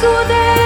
sude.